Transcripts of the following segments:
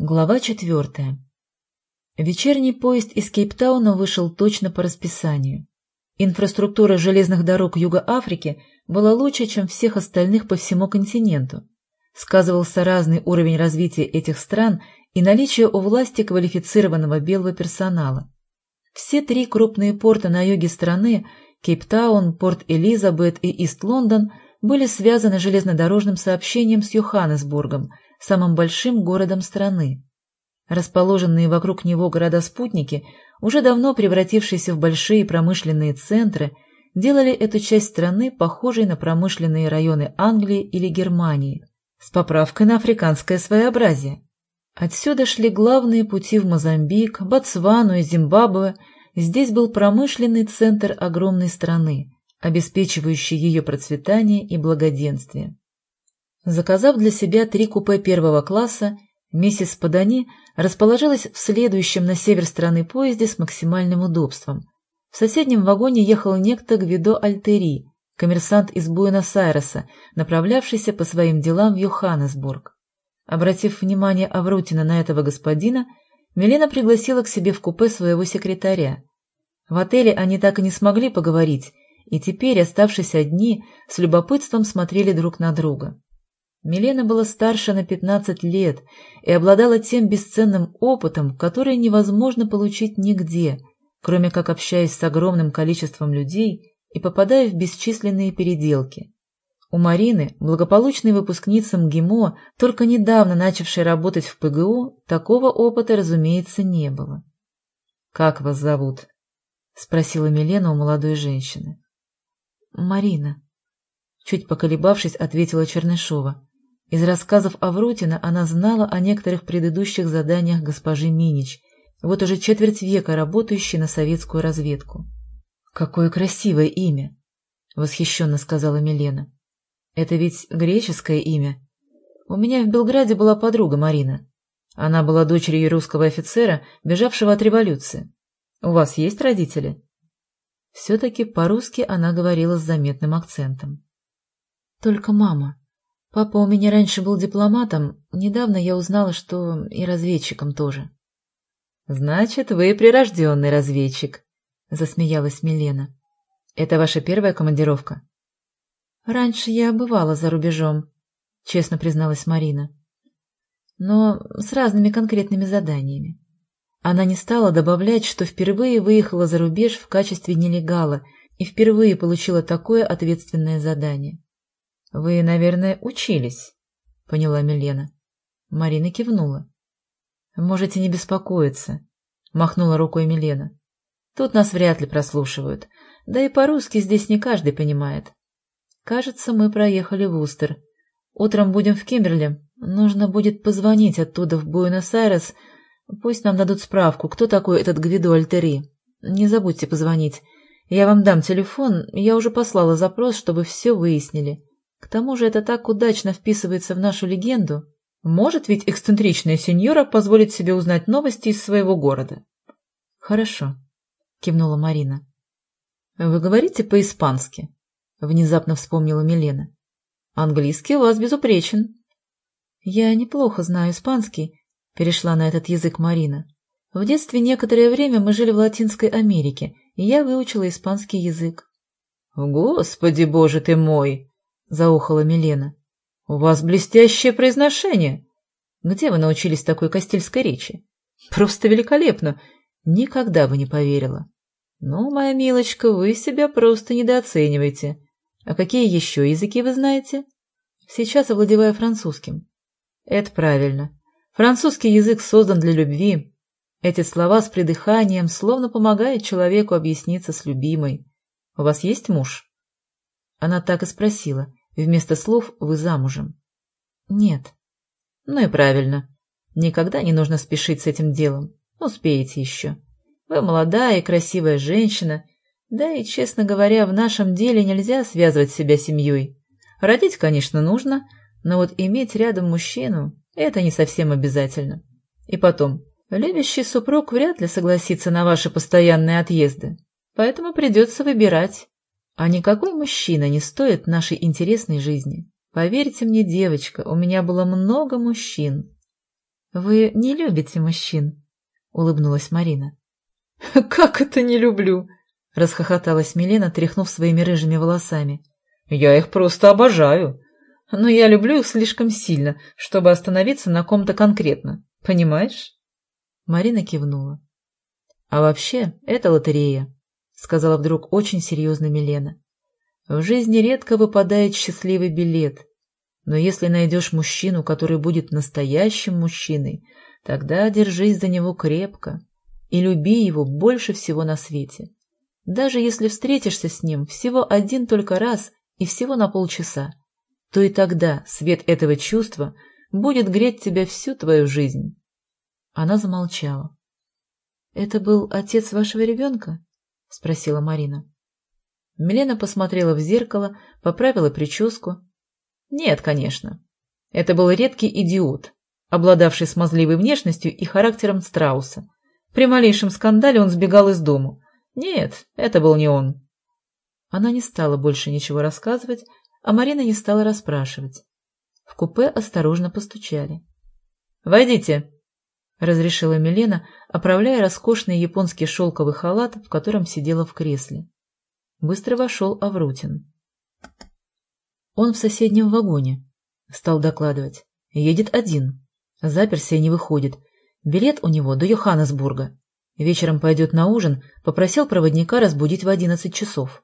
Глава четвертая. Вечерний поезд из Кейптауна вышел точно по расписанию. Инфраструктура железных дорог Юга Африки была лучше, чем всех остальных по всему континенту. Сказывался разный уровень развития этих стран и наличие у власти квалифицированного белого персонала. Все три крупные порта на юге страны – Кейптаун, Порт-Элизабет и Ист-Лондон – были связаны железнодорожным сообщением с Йоханнесбургом – самым большим городом страны. Расположенные вокруг него города-спутники, уже давно превратившиеся в большие промышленные центры, делали эту часть страны похожей на промышленные районы Англии или Германии, с поправкой на африканское своеобразие. Отсюда шли главные пути в Мозамбик, Ботсвану и Зимбабве. Здесь был промышленный центр огромной страны, обеспечивающий ее процветание и благоденствие. Заказав для себя три купе первого класса, миссис Падани расположилась в следующем на север страны поезде с максимальным удобством. В соседнем вагоне ехал некто Гвидо Альтери, коммерсант из Буэнос-Айреса, направлявшийся по своим делам в Йоханнесбург. Обратив внимание Аврутина на этого господина, Милена пригласила к себе в купе своего секретаря. В отеле они так и не смогли поговорить, и теперь, оставшись одни, с любопытством смотрели друг на друга. Милена была старше на 15 лет и обладала тем бесценным опытом, который невозможно получить нигде, кроме как общаясь с огромным количеством людей и попадая в бесчисленные переделки. У Марины, благополучной выпускницы МГИМО, только недавно начавшей работать в ПГУ, такого опыта, разумеется, не было. «Как вас зовут?» — спросила Милена у молодой женщины. «Марина», — чуть поколебавшись, ответила Чернышова. Из рассказов Аврутина она знала о некоторых предыдущих заданиях госпожи Минич, вот уже четверть века работающей на советскую разведку. «Какое красивое имя!» — восхищенно сказала Милена. «Это ведь греческое имя. У меня в Белграде была подруга Марина. Она была дочерью русского офицера, бежавшего от революции. У вас есть родители?» Все-таки по-русски она говорила с заметным акцентом. «Только мама», Папа у меня раньше был дипломатом, недавно я узнала, что и разведчиком тоже. — Значит, вы прирожденный разведчик, — засмеялась Милена. — Это ваша первая командировка? — Раньше я бывала за рубежом, — честно призналась Марина. Но с разными конкретными заданиями. Она не стала добавлять, что впервые выехала за рубеж в качестве нелегала и впервые получила такое ответственное задание. — Вы, наверное, учились, — поняла Милена. Марина кивнула. — Можете не беспокоиться, — махнула рукой Милена. — Тут нас вряд ли прослушивают, да и по-русски здесь не каждый понимает. Кажется, мы проехали в Устер. Утром будем в Кимберли. Нужно будет позвонить оттуда в Буэнос-Айрес. Пусть нам дадут справку, кто такой этот Гвидо Альтери. Не забудьте позвонить. Я вам дам телефон, я уже послала запрос, чтобы все выяснили. К тому же это так удачно вписывается в нашу легенду. Может ведь эксцентричная сеньора позволить себе узнать новости из своего города? — Хорошо, — кивнула Марина. — Вы говорите по-испански? — внезапно вспомнила Милена. — Английский у вас безупречен. — Я неплохо знаю испанский, — перешла на этот язык Марина. В детстве некоторое время мы жили в Латинской Америке, и я выучила испанский язык. — Господи боже ты мой! — заохала Милена. — У вас блестящее произношение. Где вы научились такой кастильской речи? Просто великолепно. Никогда бы не поверила. Ну, моя милочка, вы себя просто недооцениваете. А какие еще языки вы знаете? Сейчас овладеваю французским. Это правильно. Французский язык создан для любви. Эти слова с придыханием словно помогают человеку объясниться с любимой. У вас есть муж? Она так и спросила, Вместо слов «вы замужем». Нет. Ну и правильно. Никогда не нужно спешить с этим делом. Успеете еще. Вы молодая и красивая женщина. Да и, честно говоря, в нашем деле нельзя связывать себя семьей. Родить, конечно, нужно, но вот иметь рядом мужчину – это не совсем обязательно. И потом, любящий супруг вряд ли согласится на ваши постоянные отъезды, поэтому придется выбирать. А никакой мужчина не стоит нашей интересной жизни. Поверьте мне, девочка, у меня было много мужчин. Вы не любите мужчин, — улыбнулась Марина. — Как это не люблю? — расхохоталась Милена, тряхнув своими рыжими волосами. — Я их просто обожаю. Но я люблю их слишком сильно, чтобы остановиться на ком-то конкретно. Понимаешь? Марина кивнула. — А вообще, это лотерея, — сказала вдруг очень серьезно Милена. — В жизни редко выпадает счастливый билет. Но если найдешь мужчину, который будет настоящим мужчиной, тогда держись за него крепко и люби его больше всего на свете. Даже если встретишься с ним всего один только раз и всего на полчаса, то и тогда свет этого чувства будет греть тебя всю твою жизнь. Она замолчала. — Это был отец вашего ребенка? — спросила Марина. Милена посмотрела в зеркало, поправила прическу. — Нет, конечно. Это был редкий идиот, обладавший смазливой внешностью и характером страуса. При малейшем скандале он сбегал из дому. Нет, это был не он. Она не стала больше ничего рассказывать, а Марина не стала расспрашивать. В купе осторожно постучали. «Войдите!» — разрешила Милена, оправляя роскошный японский шелковый халат, в котором сидела в кресле. Быстро вошел Аврутин. «Он в соседнем вагоне», — стал докладывать. «Едет один. Заперся и не выходит. Билет у него до Йоханнесбурга. Вечером пойдет на ужин, попросил проводника разбудить в одиннадцать часов.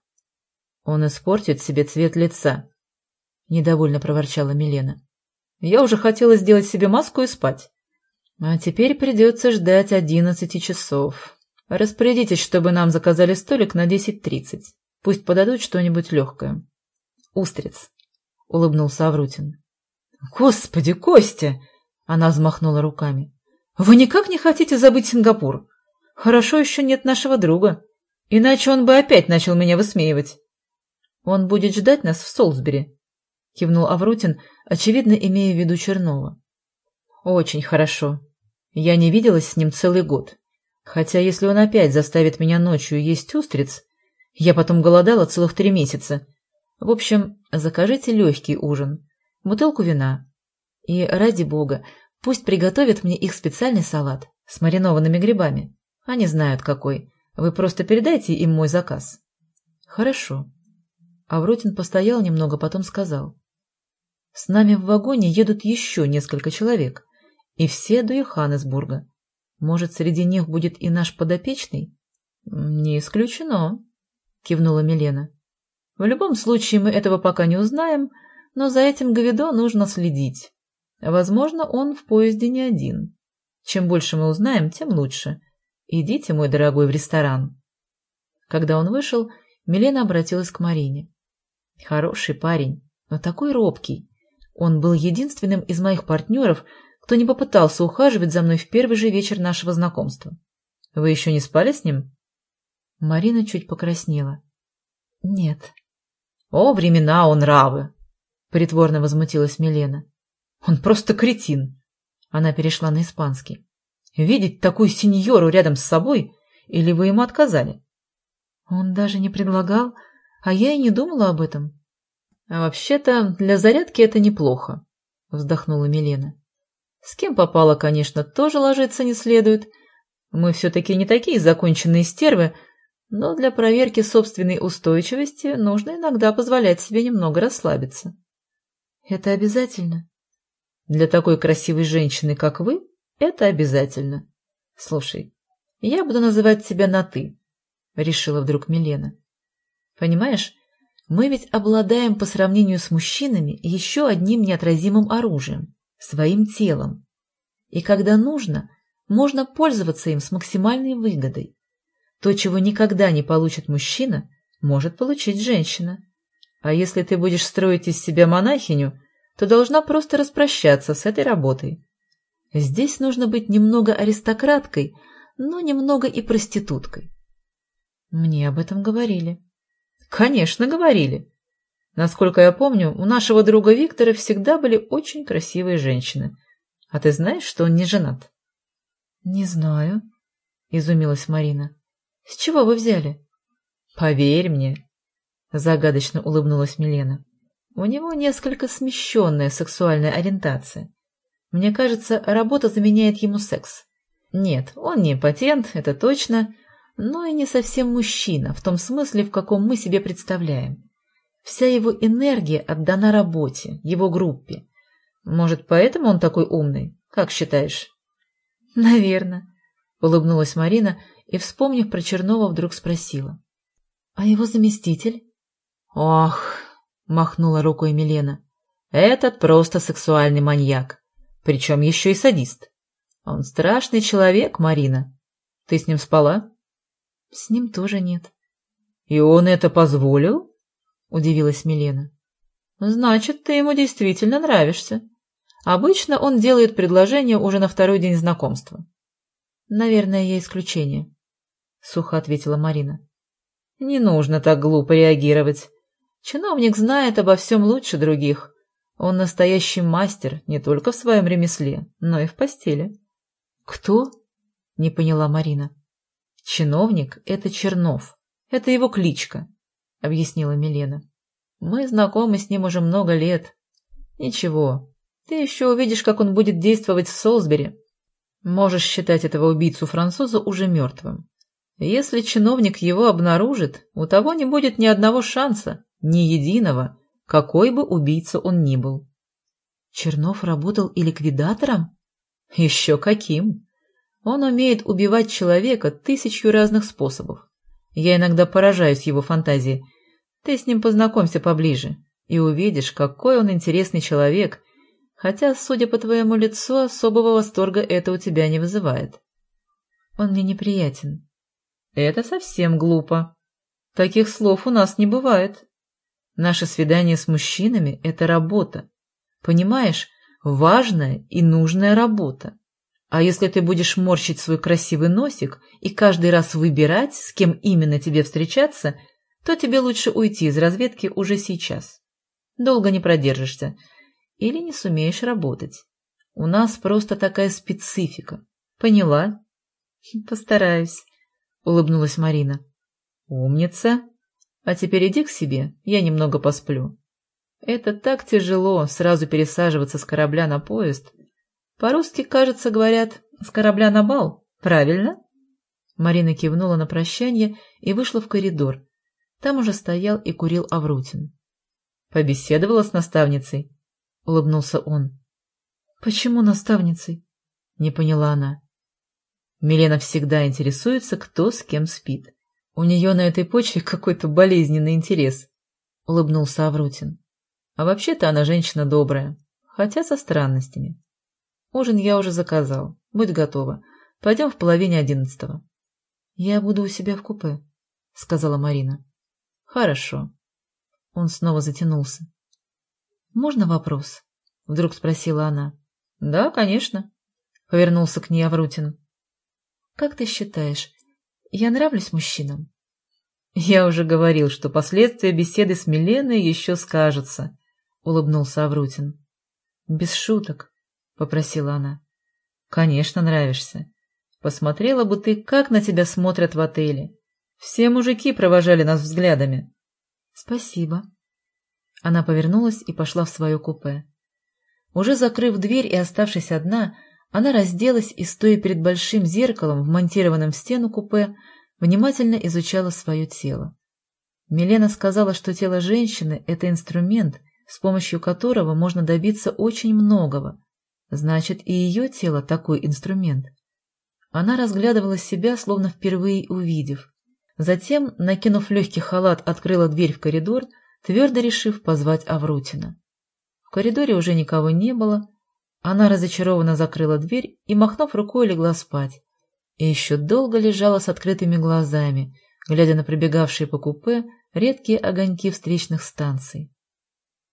Он испортит себе цвет лица. Недовольно проворчала Милена. Я уже хотела сделать себе маску и спать. А теперь придется ждать одиннадцати часов. Распорядитесь, чтобы нам заказали столик на десять тридцать. Пусть подадут что-нибудь легкое. Устриц. Улыбнулся Аврутин. Господи, Костя! Она взмахнула руками. Вы никак не хотите забыть Сингапур? Хорошо еще нет нашего друга. Иначе он бы опять начал меня высмеивать. Он будет ждать нас в Солсбери, — кивнул Аврутин, очевидно, имея в виду Чернова. Очень хорошо. Я не виделась с ним целый год. Хотя если он опять заставит меня ночью есть устриц, я потом голодала целых три месяца. В общем, закажите легкий ужин, бутылку вина. И, ради бога, пусть приготовят мне их специальный салат с маринованными грибами. Они знают, какой. Вы просто передайте им мой заказ. Хорошо. Авротин постоял немного, потом сказал. С нами в вагоне едут еще несколько человек, и все до Йоханнесбурга. Может, среди них будет и наш подопечный? Не исключено, кивнула Милена. В любом случае мы этого пока не узнаем, но за этим Гавидо нужно следить. Возможно, он в поезде не один. Чем больше мы узнаем, тем лучше. Идите, мой дорогой, в ресторан. Когда он вышел, Милена обратилась к Марине. Хороший парень, но такой робкий. Он был единственным из моих партнеров, кто не попытался ухаживать за мной в первый же вечер нашего знакомства. Вы еще не спали с ним? Марина чуть покраснела. Нет. О, времена он равы! Притворно возмутилась Милена. Он просто кретин. Она перешла на испанский. Видеть такую сеньору рядом с собой, или вы ему отказали? Он даже не предлагал, а я и не думала об этом. А вообще-то для зарядки это неплохо, вздохнула Милена. С кем попало, конечно, тоже ложиться не следует. Мы все-таки не такие законченные стервы, но для проверки собственной устойчивости нужно иногда позволять себе немного расслабиться. Это обязательно? Для такой красивой женщины, как вы, это обязательно. Слушай, я буду называть тебя на «ты», — решила вдруг Милена. Понимаешь, мы ведь обладаем по сравнению с мужчинами еще одним неотразимым оружием — своим телом. И когда нужно, можно пользоваться им с максимальной выгодой. То, чего никогда не получит мужчина, может получить женщина. А если ты будешь строить из себя монахиню, то должна просто распрощаться с этой работой. Здесь нужно быть немного аристократкой, но немного и проституткой. Мне об этом говорили. Конечно, говорили. Насколько я помню, у нашего друга Виктора всегда были очень красивые женщины. А ты знаешь, что он не женат? Не знаю, изумилась Марина. С чего вы взяли? Поверь мне, загадочно улыбнулась Милена. У него несколько смещенная сексуальная ориентация. Мне кажется, работа заменяет ему секс. Нет, он не патент, это точно, но и не совсем мужчина, в том смысле, в каком мы себе представляем. Вся его энергия отдана работе, его группе. Может, поэтому он такой умный? Как считаешь? — Наверное, — улыбнулась Марина и, вспомнив про Чернова, вдруг спросила. — А его заместитель? — Ох, — махнула рукой Милена, — этот просто сексуальный маньяк, причем еще и садист. Он страшный человек, Марина. Ты с ним спала? — С ним тоже нет. — И он это позволил? — удивилась Милена. — Значит, ты ему действительно нравишься. Обычно он делает предложение уже на второй день знакомства. — Наверное, я исключение, — сухо ответила Марина. — Не нужно так глупо реагировать. Чиновник знает обо всем лучше других. Он настоящий мастер не только в своем ремесле, но и в постели. — Кто? — не поняла Марина. — Чиновник — это Чернов. Это его кличка, — объяснила Милена. — Мы знакомы с ним уже много лет. Ничего, ты еще увидишь, как он будет действовать в Солсбери. Можешь считать этого убийцу-француза уже мертвым. Если чиновник его обнаружит, у того не будет ни одного шанса, ни единого, какой бы убийца он ни был. Чернов работал и ликвидатором? Еще каким! Он умеет убивать человека тысячью разных способов. Я иногда поражаюсь его фантазии. Ты с ним познакомься поближе и увидишь, какой он интересный человек Хотя, судя по твоему лицу, особого восторга это у тебя не вызывает. Он мне неприятен. Это совсем глупо. Таких слов у нас не бывает. Наше свидание с мужчинами — это работа. Понимаешь, важная и нужная работа. А если ты будешь морщить свой красивый носик и каждый раз выбирать, с кем именно тебе встречаться, то тебе лучше уйти из разведки уже сейчас. Долго не продержишься, или не сумеешь работать. У нас просто такая специфика. Поняла? Постараюсь, улыбнулась Марина. Умница. А теперь иди к себе, я немного посплю. Это так тяжело, сразу пересаживаться с корабля на поезд. По-русски, кажется, говорят, с корабля на бал, правильно? Марина кивнула на прощание и вышла в коридор. Там уже стоял и курил Аврутин. Побеседовала с наставницей. — улыбнулся он. «Почему наставницей?» — не поняла она. Милена всегда интересуется, кто с кем спит. У нее на этой почве какой-то болезненный интерес, — улыбнулся Аврутин. А вообще-то она женщина добрая, хотя со странностями. Ужин я уже заказал. Будь готова. Пойдем в половине одиннадцатого. — Я буду у себя в купе, — сказала Марина. — Хорошо. Он снова затянулся. «Можно вопрос?» — вдруг спросила она. «Да, конечно», — повернулся к ней Аврутин. «Как ты считаешь, я нравлюсь мужчинам?» «Я уже говорил, что последствия беседы с Миленой еще скажутся», — улыбнулся Аврутин. «Без шуток», — попросила она. «Конечно, нравишься. Посмотрела бы ты, как на тебя смотрят в отеле. Все мужики провожали нас взглядами». «Спасибо», она повернулась и пошла в свое купе. Уже закрыв дверь и оставшись одна, она разделась и, стоя перед большим зеркалом, вмонтированным в стену купе, внимательно изучала свое тело. Милена сказала, что тело женщины — это инструмент, с помощью которого можно добиться очень многого. Значит, и ее тело такой инструмент. Она разглядывала себя, словно впервые увидев. Затем, накинув легкий халат, открыла дверь в коридор — твердо решив позвать Аврутина. В коридоре уже никого не было. Она разочарованно закрыла дверь и, махнув рукой, легла спать. И еще долго лежала с открытыми глазами, глядя на пробегавшие по купе редкие огоньки встречных станций.